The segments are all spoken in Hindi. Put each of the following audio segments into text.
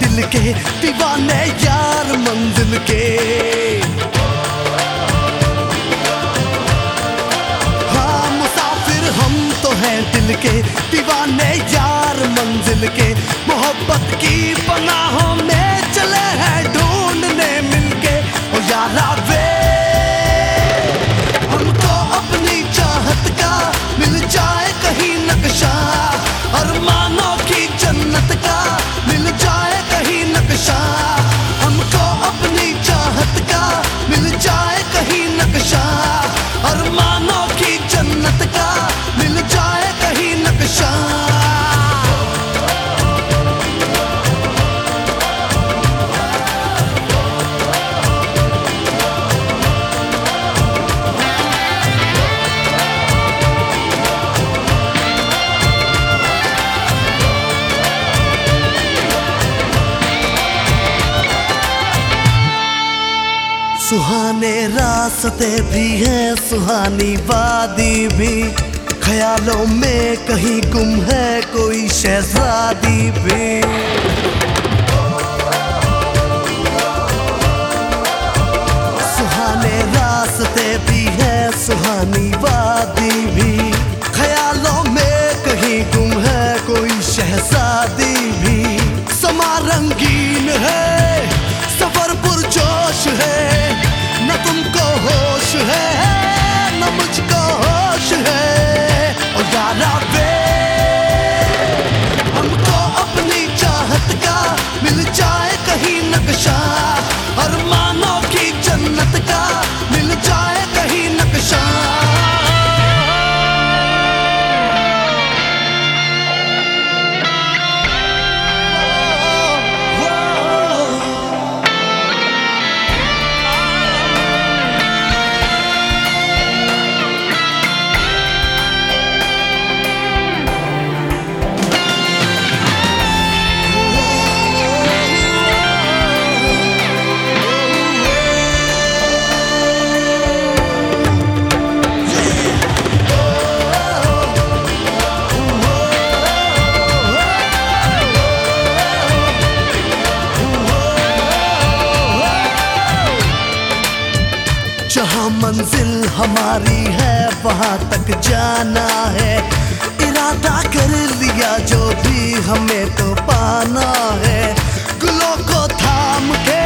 दिल के दीवाने यार मंजिल के। हाँ मुसाफिर हम तो हैं दिल के दीवाने यार मंजिल के। मोहब्बत की पनाहों सुहाने रास्ते भी हैं, सुहानी वादी भी। ख्यालों में कहीं गुम है कोई शहजादी भी। जहाँ मंजिल हमारी है, वहाँ तक जाना है। इरादा कर लिया जो भी हमें तो पाना है। गुलों को थाम के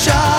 shot.